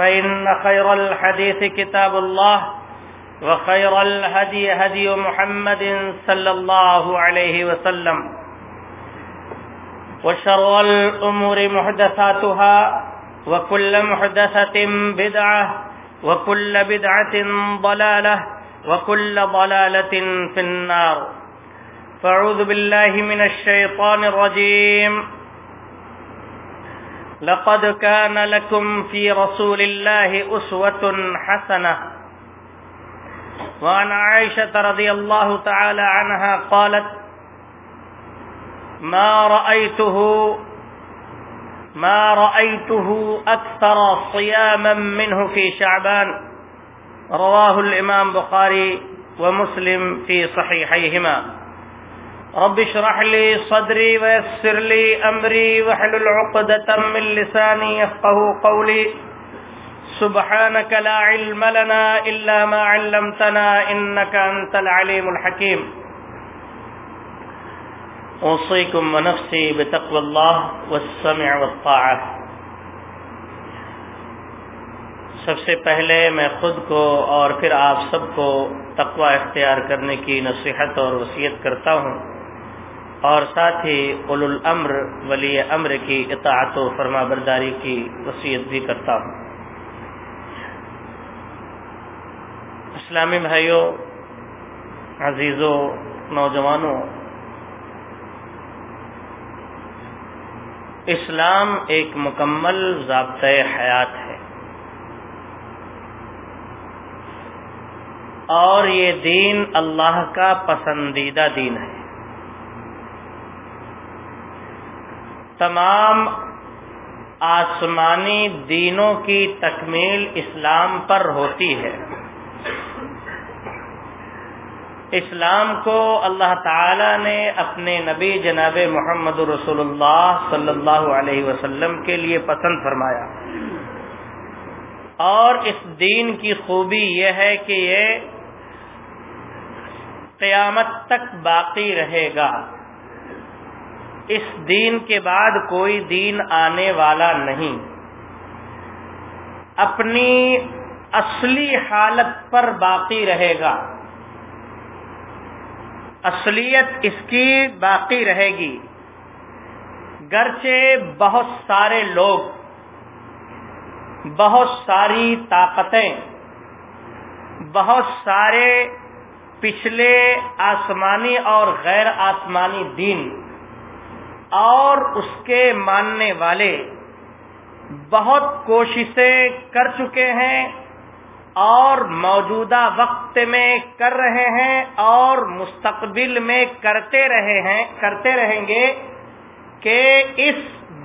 فإن خير الحديث كتاب الله وخير الهدي هدي محمد صلى الله عليه وسلم وشر الأمور محدثاتها وكل محدثة بدعة وكل بدعة ضلالة وكل ضلالة في النار. فاعوذ بالله من الشيطان الرجيم. لقد كان لكم في رسول الله أسوة حسنة. وعن عائشة رضي الله تعالى عنها قالت ما رأيته ما رأيته أكثر صياما منه في شعبان. رواه الإمام بخاري ومسلم في صحيحيهما. رب اشرح لي صدري ويسر لي أمري وحلل عقدة من لساني يفقه قولي. سبحانك لا علم لنا إلا ما علمتنا إنك أنت العليم الحكيم. اوصيكم ونفسي بتقوى الله والسمع والطاعة. سب سے پہلے میں خود کو اور پھر آپ سب کو تقوی اختیار کرنے کی نصیحت اور وصیت کرتا ہوں۔ اور ساتھ ہی اول الامر، ولی امر کی اطاعت و فرما برداری کی وصیت بھی کرتا ہوں۔ اسلامی بھائیوں عزیزوں نوجوانوں اسلام ایک مکمل ضابطۂ حیات ہے۔ اور یہ دین اللہ کا پسندیدہ دین ہے۔ تمام آسمانی دینوں کی تکمیل اسلام پر ہوتی ہے۔ اسلام کو اللہ تعالی نے اپنے نبی جناب محمد رسول اللہ صلی اللہ علیہ وسلم کے لیے پسند فرمایا۔ اور اس دین کی خوبی یہ ہے کہ یہ قیامت تک باقی رہے گا۔ اس دین کے بعد کوئی دین آنے والا نہیں۔ اپنی اصلی حالت پر باقی رہے گا۔ اصلیت اس کی باقی رہے گی۔ گرچہ بہت سارے لوگ، بہت ساری طاقتیں، بہت سارے پچھلے آسمانی اور غیر آسمانی دین اور اس کے ماننے والے بہت کوششیں کر چکے ہیں اور موجودہ وقت میں کر رہے ہیں اور مستقبل میں کرتے رہے ہیں، کرتے رہیں گے کہ اس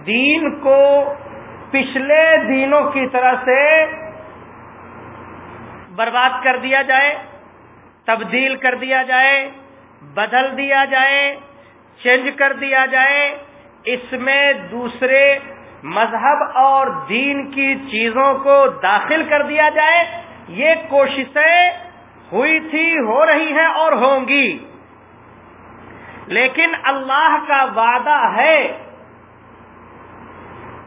دین کو پچھلے دینوں کی طرح سے برباد کر دیا جائے، تبدیل کر دیا جائے، بدل دیا جائے چینج کر دیا جائے، اس میں دوسرے مذہب اور دین کی چیزوں کو داخل کر دیا جائے۔ یہ کوششیں ہوئی تھی، ہو رہی ہیں اور ہوں گی۔ لیکن اللہ کا وعدہ ہے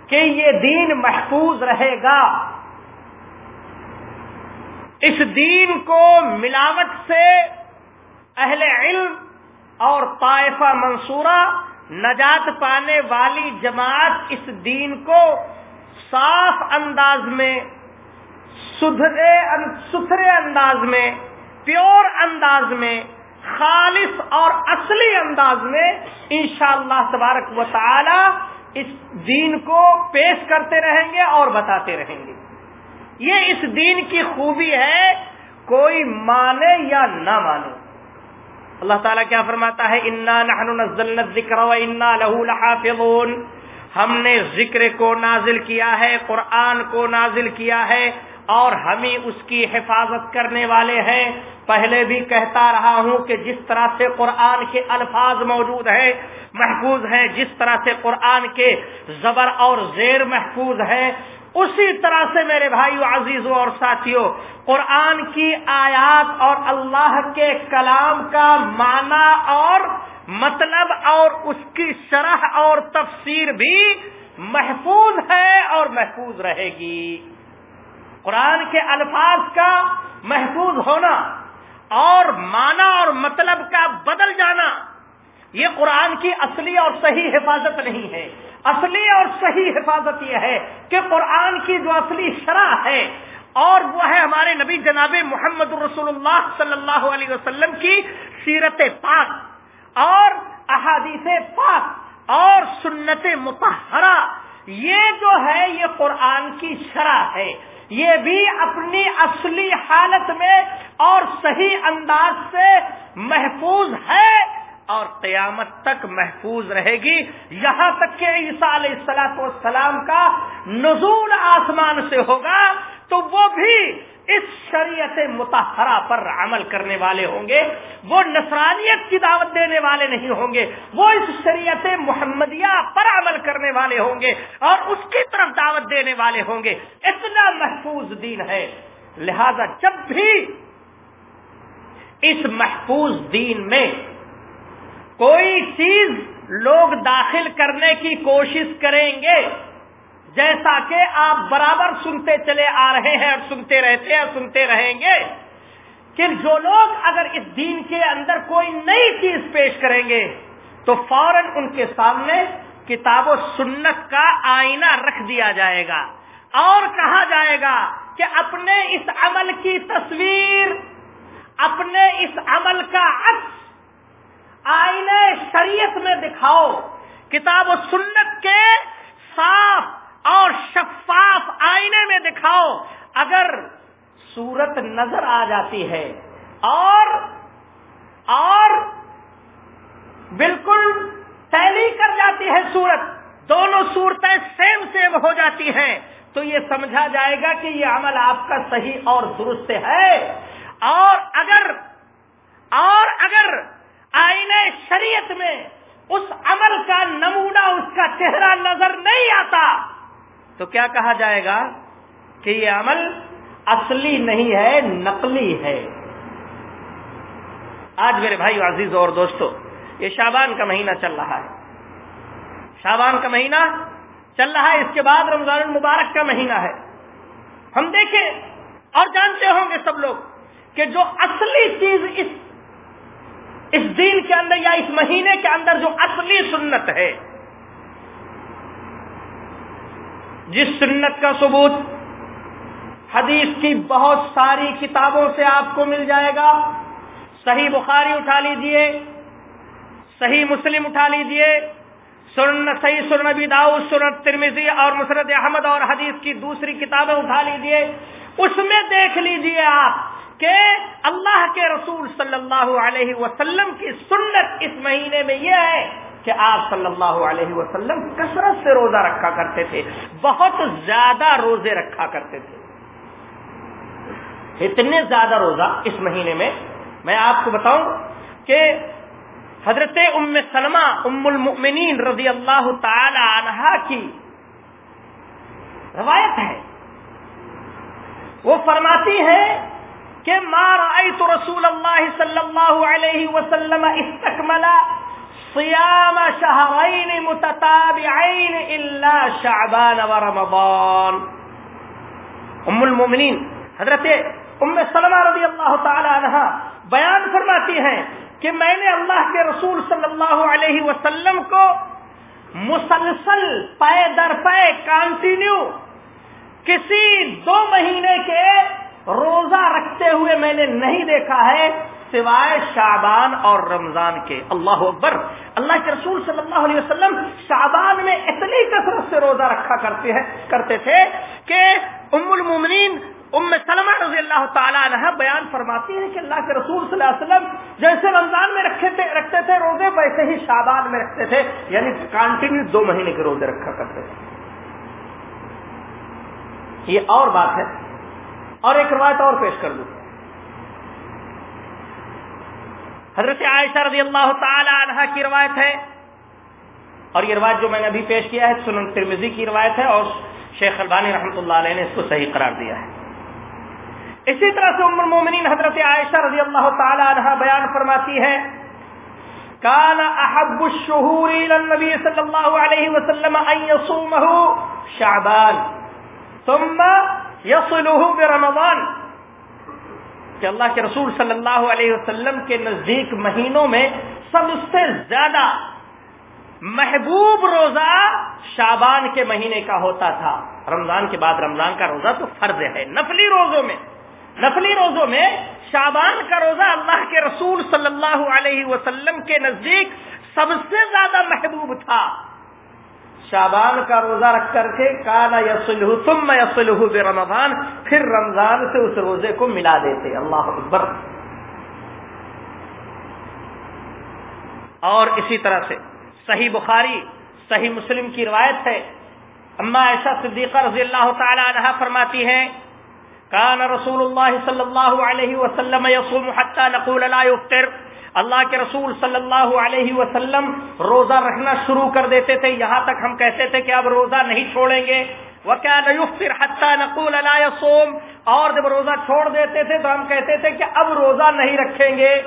کہ یہ دین محفوظ رہے گا۔ اس دین کو ملاوٹ سے اہل علم اور طائفہ منصورہ نجات پانے والی جماعت اس دین کو صاف انداز میں ستھرے انداز میں، پیور انداز میں، خالص اور اصلی انداز میں انشاءاللہ اللہ تبارک و تعالی اس دین کو پیش کرتے رہیں گے اور بتاتے رہیں گے۔ یہ اس دین کی خوبی ہے، کوئی مانے یا نہ مانے۔ اللہ تعالیٰ کیا فرماتا ہے؟ انا نحن ذکر و انا لہو لحافظون ہم نے ذکر کو نازل کیا ہے، قرآن کو نازل کیا ہے اور ہم ہی اس کی حفاظت کرنے والے ہیں۔ پہلے بھی کہتا رہا ہوں کہ جس طرح سے قرآن کے الفاظ موجود ہیں، محفوظ ہیں، جس طرح سے قرآن کے زبر اور زیر محفوظ ہے اسی طرح سے میرے بھائیو عزیزوں اور ساتھیوں قرآن کی آیات اور اللہ کے کلام کا معنی اور مطلب اور اس کی شرح اور تفسیر بھی محفوظ ہے اور محفوظ رہے گی۔ قرآن کے الفاظ کا محفوظ ہونا اور معنی اور مطلب کا بدل جانا، یہ قرآن کی اصلی اور صحیح حفاظت نہیں ہے۔ اصلی اور صحیح حفاظت یہ ہے کہ قرآن کی جو اصلی شرح ہے اور وہ ہے ہمارے نبی جناب محمد رسول اللہ صلی اللہ علیہ وسلم کی سیرت پاک اور احادیث پاک اور سنت متحرہ یہ جو ہے یہ قرآن کی شرح ہے۔ یہ بھی اپنی اصلی حالت میں اور صحیح انداز سے محفوظ ہے۔ قیامت تک محفوظ رہے گی۔ یہاں تک کہ عیسیٰ علیہ السلاط والسلام کا نزول آسمان سے ہوگا تو وہ بھی اس شریعت متحرہ پر عمل کرنے والے ہوں گے۔ وہ نصرانیت کی دعوت دینے والے نہیں ہوں گے۔ وہ اس شریعت محمدیہ پر عمل کرنے والے ہوں گے اور اس کی طرف دعوت دینے والے ہوں گے۔ اتنا محفوظ دین ہے۔ لہذا جب بھی اس محفوظ دین میں کوئی چیز لوگ داخل کرنے کی کوشش کریں گے جیسا کہ آپ برابر سنتے چلے آ رہے ہیں اور سنتے رہتے ہیں اور سنتے رہیں گے کہ جو لوگ اگر اس دین کے اندر کوئی نئی چیز پیش کریں گے تو فوراً ان کے سامنے کتاب و سنت کا آئینہ رکھ دیا جائے گا اور کہا جائے گا کہ اپنے اس عمل کی تصویر، اپنے اس عمل کا عکس آئینے شریعت میں دکھاؤ، کتاب و سنت کے صاف اور شفاف آئینے میں دکھاؤ۔ اگر صورت نظر آ جاتی ہے اور اور بالکل تیلی کر جاتی ہے صورت، دونوں صورتیں سیم سیم ہو جاتی ہیں، تو یہ سمجھا جائے گا کہ یہ عمل آپ کا صحیح اور درست ہے۔ اور اگر اور اگر آئین شریعت میں اس عمل کا نمونہ، اس کا چہرہ نظر نہیں آتا۔ تو کیا کہا جائے گا کہ یہ عمل اصلی نہیں ہے، نقلی ہے؟ آج میرے بھائی عزیز اور دوستو، یہ شابان کا مہینہ چل رہا ہے۔ شابان کا مہینہ چل رہا ہے، اس کے بعد رمضان المبارک کا مہینہ ہے۔ ہم دیکھیں اور جانتے ہوں گے سب لوگ کہ جو اصلی چیز اس اس دن کے اندر یا اس مہینے کے اندر جو اصلی سنت ہے، جس سنت کا ثبوت حدیث کی بہت ساری کتابوں سے آپ کو مل جائے گا۔ صحیح بخاری اٹھا لیجیے، صحیح مسلم اٹھا لیجیے سن صحیح سرنبی داؤ سنت ترمیزی اور مسرت احمد اور حدیث کی دوسری کتابیں اٹھا لیجیے۔ اس میں دیکھ لیجیے آپ کہ اللہ کے رسول صلی اللہ علیہ وسلم کی سنت اس مہینے میں یہ ہے کہ آپ صلی اللہ علیہ وسلم کثرت سے روزہ رکھا کرتے تھے، بہت زیادہ روزے رکھا کرتے تھے۔ اتنے زیادہ روزہ اس مہینے میں۔ میں آپ کو بتاؤں کہ حضرت ام سلمہ، ام المؤمنین رضی اللہ تعالی عنہا کی روایت ہے۔ وہ فرماتی ہے کہ ما رأيت رسول اللہ صلی اللہ علیہ وسلم استکمل صیام شہرین متتابعین الا شعبان و رمضان. ام المومنین حضرت ام سلمہ رضی اللہ تعالی عنہ بیان فرماتی ہیں کہ میں نے اللہ کے رسول صلی اللہ علیہ وسلم کو مسلسل پے در پے کانٹینیو کسی دو مہینے کے روزہ رکھتے ہوئے میں نے نہیں دیکھا ہے سوائے شعبان اور رمضان کے۔ اللہ اکبر۔ اللہ کے رسول صلی اللہ علیہ وسلم شعبان میں اتنی کثرت سے روزہ رکھا کرتے ہیں، کرتے تھے کہ ام المومنین، ام سلمہ رضی اللہ تعالیٰ عنہ بیان فرماتی ہے کہ اللہ کے رسول صلی اللہ علیہ وسلم جیسے رمضان میں رکھے تھے، رکھتے تھے روزے، ویسے ہی شعبان میں رکھتے تھے۔ یعنی کانٹینیو دو مہینے کے روزے رکھا کرتے تھے۔ یہ اور بات ہے اور ایک روایت اور پیش کر دوں۔ حضرت عائشہ رضی اللہ تعالی عنہ کی روایت ہے اور یہ روایت جو میں نے ابھی پیش کیا ہے، سنن ترمیزی کی روایت ہے اور شیخ البانی رحمۃ اللہ علیہ نے اس کو صحیح قرار دیا ہے۔ اسی طرح سے ام المومنین حضرت عائشہ رضی اللہ تعالی عنہ بیان فرماتی ہے، کان احب الشهور الى النبي صلی اللہ علیہ وسلم ان يصومه شعبان، ثم يصله برمضان۔ کہ اللہ کے رسول صلی اللہ علیہ وسلم کے نزدیک مہینوں میں سب سے زیادہ محبوب روزہ شابان کے مہینے کا ہوتا تھا۔ رمضان کے بعد رمضان کا روزہ تو فرض ہے۔ نفلی روزوں میں، نفلی روزوں میں شابان کا روزہ اللہ کے رسول صلی اللہ علیہ وسلم کے نزدیک سب سے زیادہ محبوب تھا۔ شابان کا روزہ رکھ کر کے کانا یسلح تم یسلح بے رمضان پھر رمضان سے اس روزے کو ملا دیتے، اللہ اکبر۔ اور اسی طرح سے صحیح بخاری، صحیح مسلم کی روایت ہے۔ اما ایسا صدیقہ رضی اللہ تعالی عنہ فرماتی ہیں کان رسول اللہ صلی اللہ علیہ وسلم یصوم حتى نقول لا یفطر۔ اللہ کے رسول صلی اللہ علیہ وسلم روزہ رکھنا شروع کر دیتے تھے، یہاں تک ہم کہتے تھے کہ اب روزہ نہیں چھوڑیں گے۔ نقول سوم اور جب روزہ چھوڑ دیتے تھے تو ہم کہتے تھے کہ اب روزہ نہیں رکھیں گے۔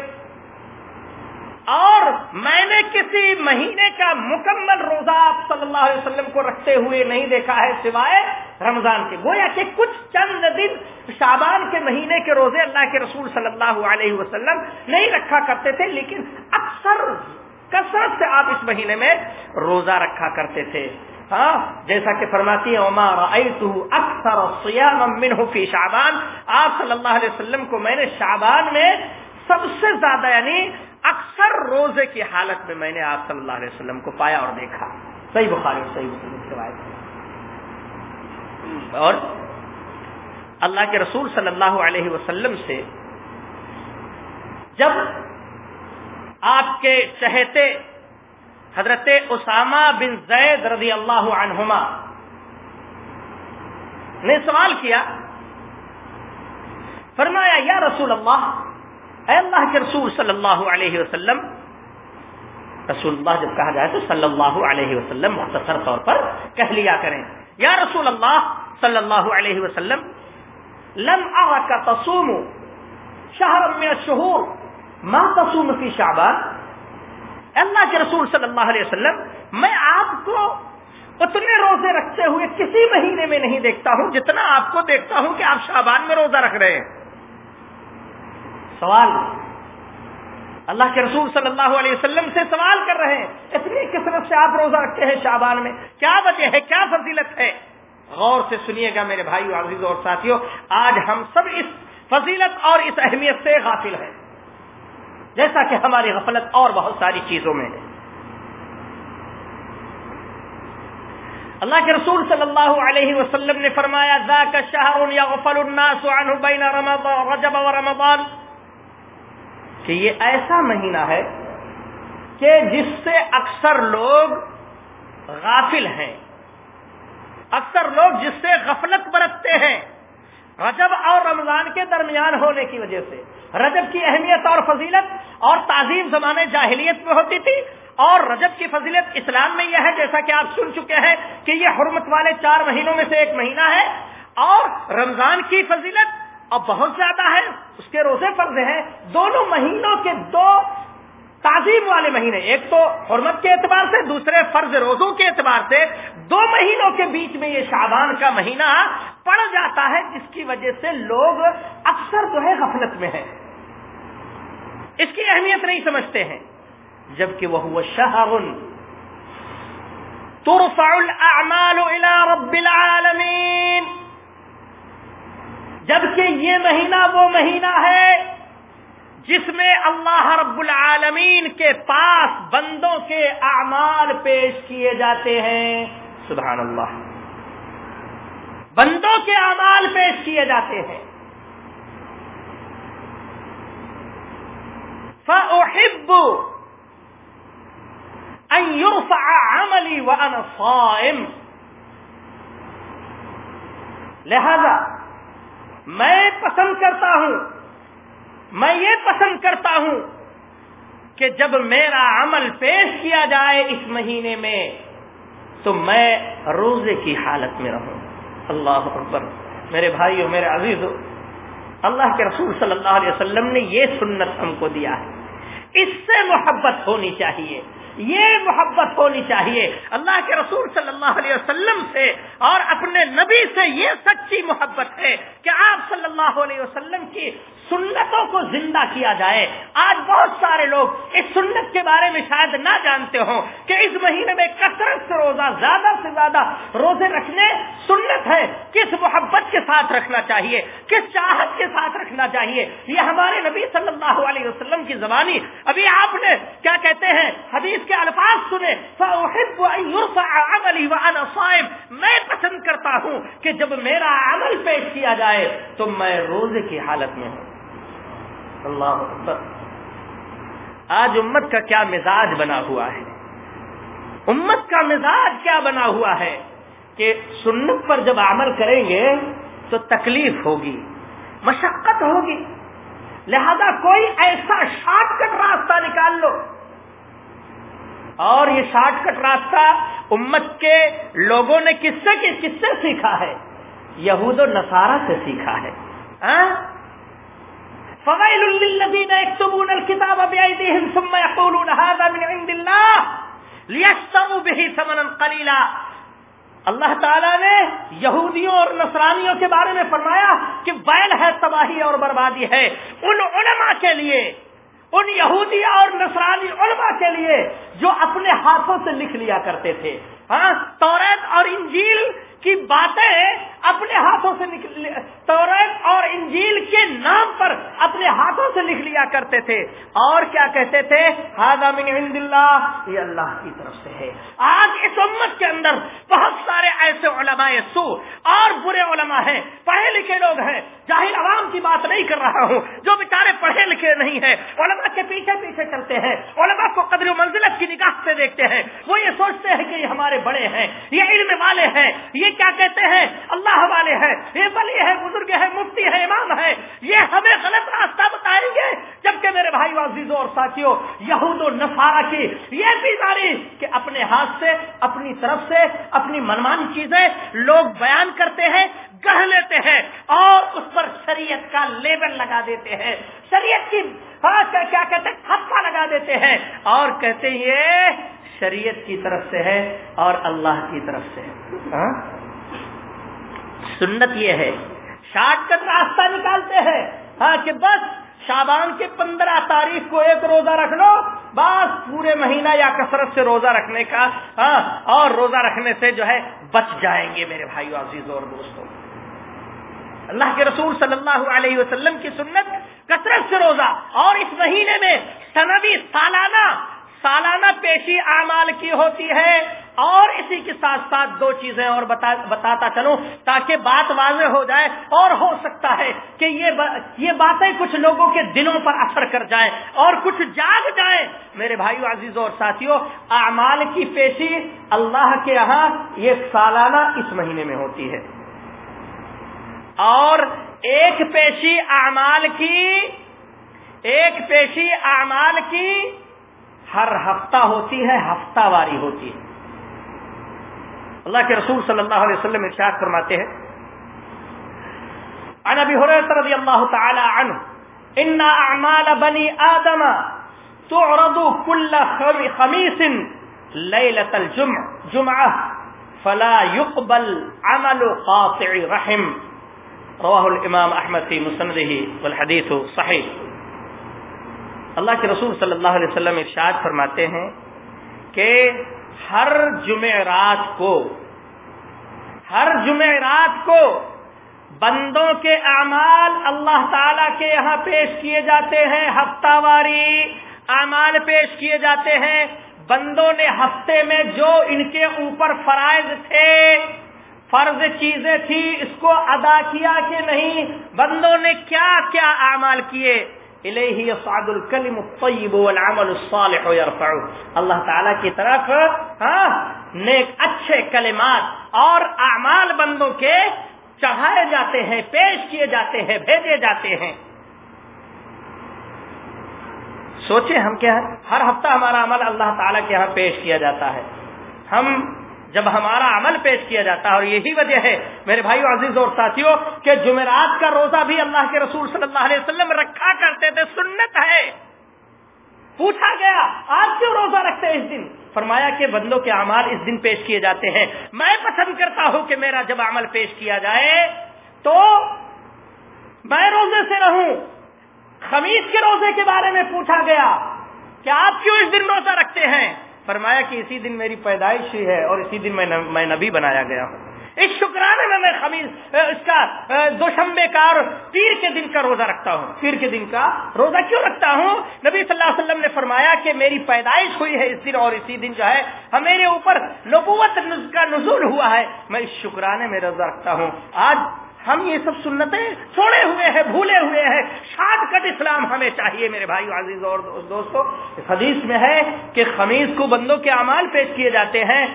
اور میں نے کسی مہینے کا مکمل روزہ آپ صلی اللہ علیہ وسلم کو رکھتے ہوئے نہیں دیکھا ہے، سوائے رمضان کے، گویا کہ کچھ چند دن شابان کے مہینے کے روزے اللہ کے رسول صلی اللہ علیہ وسلم نہیں رکھا کرتے تھے، لیکن اکثر کثرت سے آپ اس مہینے میں روزہ رکھا کرتے تھے۔ ہاں جیسا کہ فرماتی اکثر فی شعبان۔ آپ صلی اللہ علیہ وسلم کو میں نے شعبان میں سب سے زیادہ یعنی اکثر روزے کی حالت میں میں نے آپ صلی اللہ علیہ وسلم کو پایا اور دیکھا۔ صحیح بخاری صحیح مسلم کی روایت اور اللہ کے رسول صلی اللہ علیہ وسلم سے جب آپ کے چہتے حضرت اسامہ بن زید رضی اللہ عنہما نے سوال کیا، فرمایا، یا رسول اللہ، اے اللہ کے رسول صلی اللہ علیہ وسلم، رسول اللہ جب کہا جائے تو صلی اللہ علیہ وسلم مختصر طور پر کہہ لیا کریں، یا رسول اللہ صلی اللہ علیہ وسلم، لم کا تصوم شہر من الشہور ما تصوم فی شعبان؟ اللہ کے رسول صلی اللہ علیہ وسلم، میں آپ کو اتنے روزے رکھتے ہوئے کسی مہینے میں نہیں دیکھتا ہوں، جتنا آپ کو دیکھتا ہوں کہ آپ شعبان میں روزہ رکھ رہے ہیں۔ سوال، اللہ کے رسول صلی اللہ علیہ وسلم سے سوال کر رہے ہیں، اتنی کثرت سے آپ روزہ رکھتے ہیں شعبان میں؟ کیا وجہ ہے؟ کیا فضیلت ہے؟ غور سے سنیے گا میرے بھائی عزیز اور ساتھیوں آج ہم سب اس فضیلت اور اس اہمیت سے غافل ہیں۔ جیسا کہ ہماری غفلت اور بہت ساری چیزوں میں ہے۔ اللہ کے رسول صلی اللہ علیہ وسلم نے فرمایا، ذاک شہر یغفل الناس عنه بین رمضان رجب و رمضان۔ کہ یہ ایسا مہینہ ہے کہ جس سے اکثر لوگ غافل ہیں۔ اکثر لوگ جس سے غفلت برتتے ہیں، رجب اور رمضان کے درمیان ہونے کی وجہ سے۔ رجب کی اہمیت اور فضیلت اور تعظیم زمانے جاہلیت میں ہوتی تھی۔ اور رجب کی فضیلت اسلام میں یہ ہے، جیسا کہ آپ سن چکے ہیں کہ یہ حرمت والے چار مہینوں میں سے ایک مہینہ ہے۔ اور رمضان کی فضیلت اب بہت زیادہ ہے۔ اس کے روزے فرض ہیں۔ دونوں مہینوں کے دو تعظیم والے مہینے، ایک تو حرمت کے اعتبار سے، دوسرے فرض روزوں کے اعتبار سے، دو مہینوں کے بیچ میں یہ شابان کا مہینہ پڑ جاتا ہے، جس کی وجہ سے لوگ اکثر جو ہے غفلت میں ہیں۔ اس کی اہمیت نہیں سمجھتے ہیں، جبکہ وہ شہر ترفع الاعمال الى رب العالمین۔ جبکہ یہ مہینہ وہ مہینہ ہے جس میں اللہ رب العالمین کے پاس بندوں کے اعمال پیش کیے جاتے ہیں۔ سبحان اللہ۔ بندوں کے اعمال پیش کیے جاتے ہیں۔ فأحب أن يرفع عملي وأنا صائم۔ لہذا میں پسند کرتا ہوں میں یہ پسند کرتا ہوں کہ جب میرا عمل پیش کیا جائے اس مہینے میں، تو میں روزے کی حالت میں رہوں۔ اللہ اکبر۔ میرے بھائیو میرے عزیز اللہ کے رسول صلی اللہ علیہ وسلم نے یہ سنت ہم کو دیا ہے۔ اس سے محبت ہونی چاہیے۔ یہ محبت ہونی چاہیے۔ اللہ کے رسول صلی اللہ علیہ وسلم سے اور اپنے نبی سے یہ سچی محبت ہے کہ آپ صلی اللہ علیہ وسلم کی سنتوں کو زندہ کیا جائے۔ آج بہت سارے لوگ اس سنت کے بارے میں شاید نہ جانتے ہوں کہ اس مہینے میں کثرت سے روزہ، زیادہ سے زیادہ روزے رکھنے سنت ہے۔ کس محبت کے ساتھ رکھنا چاہیے؟ کس چاہت کے ساتھ رکھنا چاہیے؟ یہ ہمارے نبی صلی اللہ علیہ وسلم کی زبانی۔ ابھی آپ نے کیا کہتے ہیں؟ حدیث کے الفاظ سنے میں پسند کرتا ہوں کہ جب میرا عمل پیش کیا جائے تو میں روزے کی حالت میں ہوں۔ اللہ اکبر۔ آج امت کا کیا مزاج بنا ہوا ہے؟ امت کا مزاج کیا بنا ہوا ہے کہ سنت پر جب عمل کریں گے تو تکلیف ہوگی، مشقت ہوگی۔ لہذا کوئی ایسا شارٹ کٹ راستہ نکال لو۔ اور یہ شارٹ کٹ راستہ امت کے لوگوں نے کس سے کس سے سیکھا ہے؟ یہود و نصارہ سے سیکھا ہے۔ ہاں؟ فوائل للذین یکتبون الكتاب بأيديهم ثم يقولون هذا من عند الله ليشتروا به ثمنا قليلا۔ اللہ تعالیٰ نے یہودیوں اور نصرانیوں کے بارے میں فرمایا کہ بیل ہے تباہی اور بربادی ہے۔ ان علماء کے لیے ان یہودی اور نصرانی علماء کے لیے جو اپنے ہاتھوں سے لکھ لیا کرتے تھے۔ ہاں توریت اور انجیل کی باتیں اپنے ہاتھوں سے توریت اور انجیل کے نام پر اپنے ہاتھوں سے لکھ لیا کرتے تھے۔ اور کیا کہتے تھے؟ من عند اللہ یہ اللہ کی طرف سے ہے۔ آج اس امت کے اندر بہت سارے ایسے علماء سو اور برے علماء ہیں۔ پڑھے لکھے لوگ ہیں۔ جاہل عوام کی بات نہیں کر رہا ہوں۔ جو بیچارے پڑھے لکھے نہیں ہیں۔ علماء کے پیچھے پیچھے چلتے ہیں۔ علماء کو قدر و منزلت کی نگاہ سے دیکھتے ہیں۔ وہ یہ سوچتے ہیں کہ یہ ہمارے بڑے ہیں، یہ علم والے ہیں، یہ کیا کہتے ہیں؟ اللہ والے ہیں، یہ بلی ہے بزرگ ہے مفتی ہے امام ہے یہ ہمیں غلط راستہ بتائیں گے۔ جبکہ میرے بھائی عزیزوں اور ساتھیوں یہود و نفارا کی یہ بیماری کہ اپنے ہاتھ سے، اپنی طرف سے، اپنی منمانی چیزیں لوگ بیان کرتے ہیں گڑھ لیتے ہیں اور اس پر شریعت کا لیبل لگا دیتے ہیں۔ شریعت کی کیا کہتے ہیں؟ ہتھا لگا دیتے ہیں۔ اور کہتے ہیں یہ شریعت کی طرف سے ہے اور اللہ کی طرف سے ہے۔ ہاں؟ سنت یہ ہے۔ شارٹ کٹ راستہ نکالتے ہیں۔ ہاں کہ بس شابان کے پندرہ تاریخ کو ایک روزہ رکھ لو بس پورے مہینہ یا کثرت سے روزہ رکھنے کا ہاں اور روزہ رکھنے سے جو ہے بچ جائیں گے میرے بھائیو عزیز اور دوستوں اللہ کے رسول صلی اللہ علیہ وسلم کی سنت کثرت سے روزہ اور اس مہینے میں سنبی سالانہ سالانہ پیشی اعمال کی ہوتی ہے اور اسی کے ساتھ ساتھ دو چیزیں اور بتا بتاتا چلوں تاکہ بات واضح ہو جائے اور ہو سکتا ہے کہ یہ با یہ باتیں کچھ لوگوں کے دلوں پر اثر کر جائیں اور کچھ جاگ جائیں۔ میرے بھائیو، عزیزوں اور ساتھیوں، اعمال کی پیشی اللہ کے یہاں یہ سالانہ اس مہینے میں ہوتی ہے۔ اور ایک پیشی اعمال کی ایک پیشی اعمال کی ہر ہفتہ ہوتی ہے، ہفتہ واری ہوتی ہے۔ اللہ کے رسول صلی اللہ علیہ وسلم ارشاد فرماتے ہیں، عن ابي هريره رضي الله تعالى عنه ان اعمال بني ادم تعرض كل خميس ليله الجمعه جمعه فلا يقبل عمل قاطع رحم۔ رواه الامام احمد في مسنده والحديث صحيح اللہ کے رسول صلی اللہ علیہ وسلم ارشاد فرماتے ہیں کہ ہر جمعرات کو، ہر جمعرات کو بندوں کے اعمال اللہ تعالی کے یہاں پیش کیے جاتے ہیں، ہفتہ واری اعمال پیش کیے جاتے ہیں۔ بندوں نے ہفتے میں جو ان کے اوپر فرائض تھے، فرض چیزیں تھی اس کو ادا کیا کہ نہیں؟ بندوں نے کیا کیا اعمال کیے؟ الیہ یصعد الکلم الطیب والعمل الصالح اللہ تعالی کی طرف ہاں نیک اچھے کلمات اور اعمال بندوں کے چڑھائے جاتے ہیں، پیش کیے جاتے ہیں، بھیجے جاتے ہیں۔ سوچے ہم کیا ہر ہفتہ ہمارا عمل اللہ تعالیٰ کے یہاں پیش کیا جاتا ہے۔ ہم جب ہمارا عمل پیش کیا جاتا ہے اور یہی وجہ ہے میرے بھائی عزیز اور ساتھیوں کہ جمعرات کا روزہ بھی اللہ کے رسول صلی اللہ علیہ وسلم رکھا کرتے تھے، سنت ہے۔ پوچھا گیا، آج کیوں روزہ رکھتے اس دن؟ فرمایا کہ بندوں کے اعمال اس دن پیش کیے جاتے ہیں۔ میں پسند کرتا ہوں کہ میرا جب عمل پیش کیا جائے تو میں روزے سے رہوں۔ خمیز کے روزے کے بارے میں پوچھا گیا کہ آپ کیوں اس دن روزہ رکھتے ہیں؟ فرمایا کہ اسی دن میری پیدائش ہوئی ہے اور اسی دن میں نبی بنایا گیا ہوں۔ اس شکرانے میں میں خمیز اس کا دوشمبے کا اور پیر کے دن کا روزہ رکھتا ہوں۔ پیر کے دن کا روزہ کیوں رکھتا ہوں؟ نبی صلی اللہ علیہ وسلم نے فرمایا کہ میری پیدائش ہوئی ہے اس دن اور اسی دن جو ہے میرے اوپر نبوت کا نزول ہوا ہے۔ میں اس شکرانے میں روزہ رکھتا ہوں۔ آج ہم یہ سب سنتیں چھوڑے ہوئے ہیں، بھولے ہوئے ہیں۔ شارٹ کٹ اسلام ہمیں چاہیے میرے بھائی عزیز اور دوستوں حدیث میں ہے کہ خمیز کو بندوں کے اعمال پیش کیے جاتے ہیں۔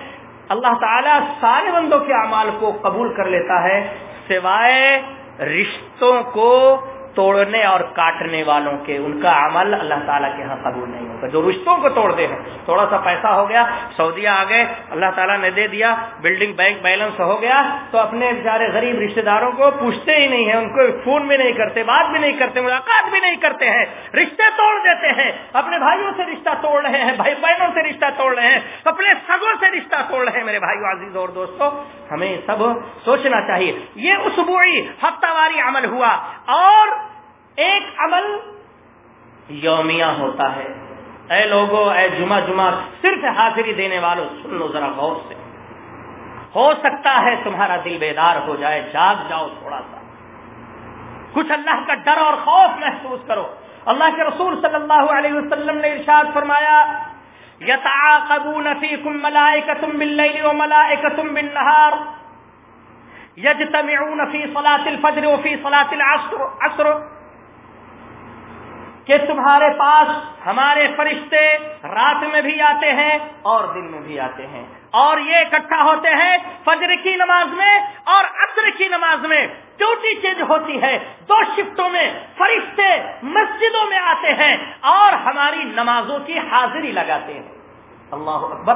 اللہ تعالیٰ سارے بندوں کے اعمال کو قبول کر لیتا ہے، سوائے رشتوں کو توڑنے اور کاٹنے والوں کے۔ ان کا عمل اللہ تعالیٰ کے ہاں قبول نہیں ہوگا، جو رشتوں کو توڑ دے ہیں۔ تھوڑا سا پیسہ ہو گیا، سعودیہ آ گئے، اللہ تعالیٰ نے دے دیا بلڈنگ بینک بیلنس ہو گیا، تو اپنے بیچارے غریب رشتے داروں کو پوچھتے ہی نہیں ہیں، ان کو فون بھی نہیں کرتے، بات بھی نہیں کرتے، ملاقات بھی نہیں کرتے ہیں۔ رشتے توڑ دیتے ہیں، اپنے بھائیوں سے رشتہ توڑ رہے ہیں، بھائی بہنوں سے رشتہ توڑ رہے ہیں، اپنے سگوں سے رشتہ توڑ رہے ہیں۔ میرے بھائی عزیز اور دوستوں ہمیں سب سوچنا چاہیے۔ یہ اسبوعی ہفتہ واری عمل ہوا اور ایک عمل یومیہ ہوتا ہے۔ اے لوگوں اے جمعہ جمعہ، صرف حاضری دینے والوں سن لو ذرا غور سے۔ ہو سکتا ہے تمہارا دل بیدار ہو جائے، جاگ جاؤ تھوڑا سا۔ کچھ اللہ کا ڈر اور خوف محسوس کرو۔ اللہ کے رسول صلی اللہ علیہ وسلم نے ارشاد فرمایا يتعاقبون فيكم ملائكة بالليل وملائكة بالنهار يجتمعون في صلاة الفجر وفي صلاة العصر، عصر۔ کہ تمہارے پاس ہمارے فرشتے رات میں بھی آتے ہیں اور دن میں بھی آتے ہیں۔ اور یہ اکٹھا ہوتے ہیں فجر کی نماز میں اور عصر کی نماز میں۔ ڈیوٹی چینج ہوتی ہے، دو شفٹوں میں فرشتے مسجدوں میں آتے ہیں اور ہماری نمازوں کی حاضری لگاتے ہیں۔ اللہ اکبر۔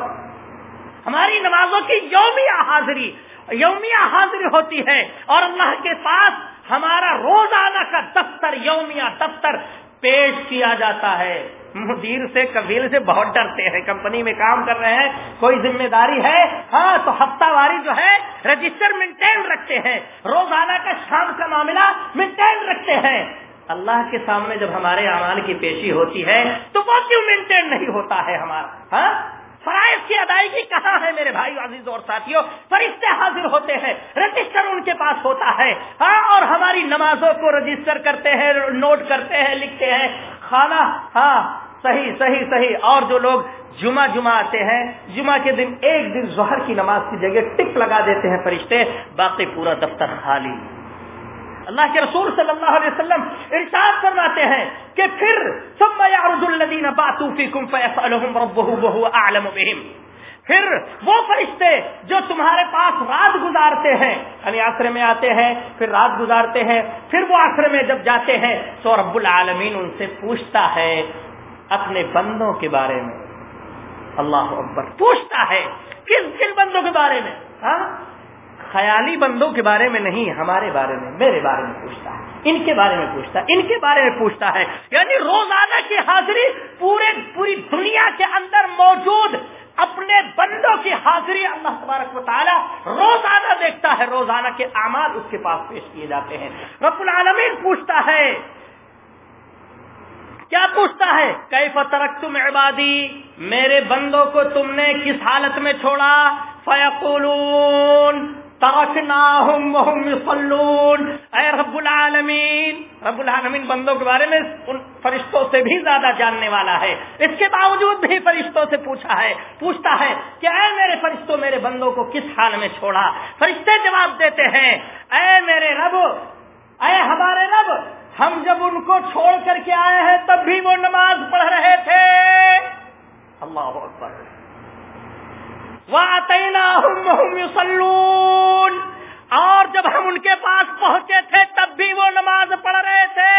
ہماری نمازوں کی یومیہ حاضری یومیہ حاضری ہوتی ہے اور اللہ کے پاس ہمارا روزانہ کا دفتر، یومیہ دفتر پیش کیا جاتا ہے۔ مدیر سے کبیل سے بہت ڈرتے ہیں۔ کمپنی میں کام کر رہے ہیں۔ کوئی ذمہ داری ہے؟ ہاں تو ہفتہ واری جو ہے، رجسٹر مینٹین رکھتے ہیں۔ روزانہ کا شام کا معاملہ مینٹین رکھتے ہیں۔ اللہ کے سامنے جب ہمارے اعمال کی پیشی ہوتی ہے، تو وہ کیوں مینٹین نہیں ہوتا ہے ہمارا؟ ہاں؟ فرائض کی ادائیگی کہاں ہے میرے بھائی عزیز اور ساتھیوں؟ فرشتے حاضر ہوتے ہیں، رجسٹر ان کے پاس ہوتا ہے۔ ہاں اور ہماری نمازوں کو رجسٹر کرتے ہیں، نوٹ کرتے ہیں، لکھتے ہیں۔ کھانا ہاں صحیح صحیح صحیح۔ اور جو لوگ جمعہ جمعہ آتے ہیں، جمعہ کے دن ایک دن ظہر کی نماز کی جگہ ٹک لگا دیتے ہیں فرشتے، باقی پورا دفتر خالی۔ اللہ کے رسول صلی اللہ علیہ وسلم ارشاد فرماتے ہیں کہ پھر، ثم يعرض الذين باتوا فيكم فيسالهم ربهم وهو اعلم بهم۔ پھر وہ فرشتے جو تمہارے پاس رات گزارتے ہیں یعنی آسرے میں آتے ہیں، پھر رات گزارتے ہیں، پھر وہ آسرے میں جب جاتے ہیں، تو رب العالمین ان سے پوچھتا ہے اپنے بندوں کے بارے میں۔ اللہ اکبر، پوچھتا ہے، کس کن بندوں کے بارے میں؟ ہاں؟ خیالی بندوں کے بارے میں نہیں، ہمارے بارے میں، میرے بارے میں پوچھتا ہے۔ ان کے بارے میں پوچھتا ہے۔ ان کے بارے میں پوچھتا ہے۔ یعنی روزانہ کی حاضری پورے، پوری دنیا کے اندر موجود اپنے بندوں کی حاضری اللہ تبارک و تعالیٰ روزانہ دیکھتا ہے، روزانہ کے اعمال اس کے پاس پیش کیے جاتے ہیں۔ رب العالمین پوچھتا ہے، کیا پوچھتا ہے؟ کئی فترک تم عبادی؟ میرے بندوں کو تم نے کس حالت میں چھوڑا؟ فیقولون اے رب العالمین رب العالمین بندوں کے بارے میں ان فرشتوں سے بھی زیادہ جاننے والا ہے۔ اس کے باوجود بھی فرشتوں سے پوچھا ہے، پوچھتا ہے کہ اے میرے فرشتوں، میرے بندوں کو کس حال میں چھوڑا؟ فرشتے جواب دیتے ہیں، اے میرے رب، اے ہمارے رب، ہم جب ان کو چھوڑ کر کے آئے ہیں، تب بھی وہ نماز پڑھ رہے تھے۔ اللہ اکبر۔ اور جب ہم ان کے پاس پہنچے تھے، تب بھی وہ نماز پڑھ رہے تھے۔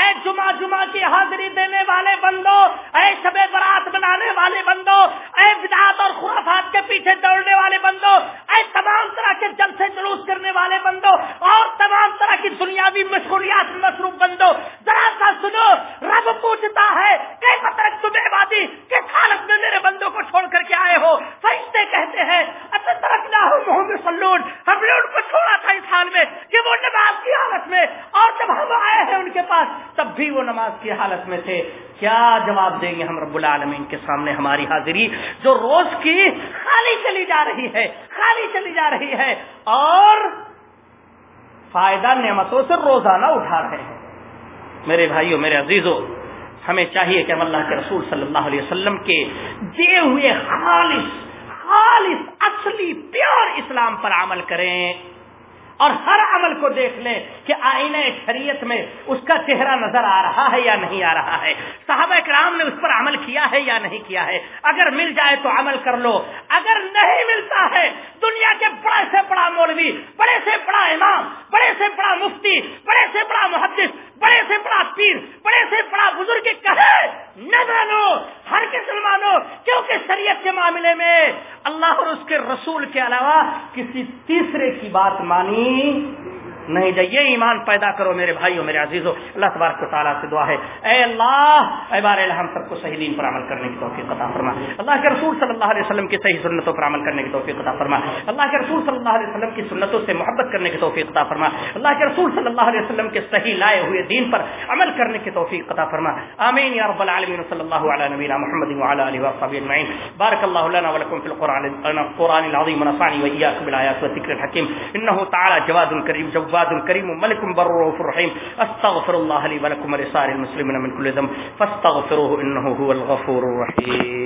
اے جمعہ جمعہ کی حاضری دینے والے بندو، اے شب برات بنانے والے بندو، اے بدعات اور خرافات کے پیچھے دوڑنے والے بندو، اے تمام طرح کے جل سے جلوس کرنے والے بندو، اور تمام طرح کی دنیاوی مشغولیات مصروف بندو، ذرا سا سنو، رب پوچھتا ہے کہ مطلب تمہیں بادی کس حالت میں میرے بندوں کو چھوڑ کر کے آئے ہو فرشتے کہتے ہیں اچھا طرف نہ ہو محمد سلون ہم نے ان کو چھوڑا تھا اس حال میں کہ وہ نماز کی حالت میں اور جب ہم آئے ہیں ان کے پاس تب بھی وہ نماز کی حالت میں تھے، کیا جواب دیں گے ہم رب العالمین کے سامنے ہماری حاضری جو روز کی خالی چلی جا رہی ہے، خالی چلی جا رہی ہے اور فائدہ نعمتوں سے روزانہ اٹھا رہے ہیں۔ میرے بھائیوں، میرے عزیزوں، ہمیں چاہیے کہ ہم اللہ کے رسول صلی اللہ علیہ وسلم کے دیے ہوئے خالص خالص، اصلی، پیور اسلام پر عمل کریں۔ اور ہر عمل کو دیکھ لیں کہ آئینہ شریعت میں اس کا چہرہ نظر آ رہا ہے یا نہیں آ رہا ہے۔ صحابہ کرام نے اس پر عمل کیا ہے یا نہیں کیا ہے؟ اگر مل جائے تو عمل کر لو۔ اگر نہیں ملتا ہے، دنیا کے بڑے سے بڑا مولوی، بڑے سے بڑا امام، بڑے سے بڑا مفتی، بڑے سے بڑا محدث، بڑے سے بڑا پیر، بڑے سے بڑا بزرگ کہے نہ مانو ہر کس مانو کیونکہ شریعت کے معاملے میں اللہ اور اس کے رسول کے علاوہ کسی تیسرے کی بات مانی نہیں جائیے ایمان پیدا کرو میرے بھائیوں، میرے عزیزوں، اللہ تبارک و تعالیٰ سے دعا ہے۔ اے اللہ، اے بار ہم سب کو صحیح دین پر عمل کرنے کی توفیق عطا فرما۔ اللہ کے رسول صلی اللہ علیہ وسلم کی صحیح سنتوں پر عمل کرنے کی توفیق عطا فرما۔ اللہ کے رسول صلی اللہ علیہ وسلم کی سنتوں سے محبت کرنے کی توفیق عطا فرما۔ اللہ کے رسول صلی اللہ علیہ وسلم کے صحیح لائے ہوئے دین پر عمل کرنے کی توفیق عطا فرما۔ آمین یا رب العالمین صلی اللہ علیہ نبینا محمد وعلى اله وصحبه اجمعين بارك الله لنا ولكم في القران القران العظيم ونفعني واياكم بالايات والذكر الحكيم انه تعالى جواد كريم جواد كريم ملك بر رؤوف رحيم. استغفر الله لي ولكم ولسائر المسلمين من كل ذنب، فاستغفروه انه هو الغفور الرحيم.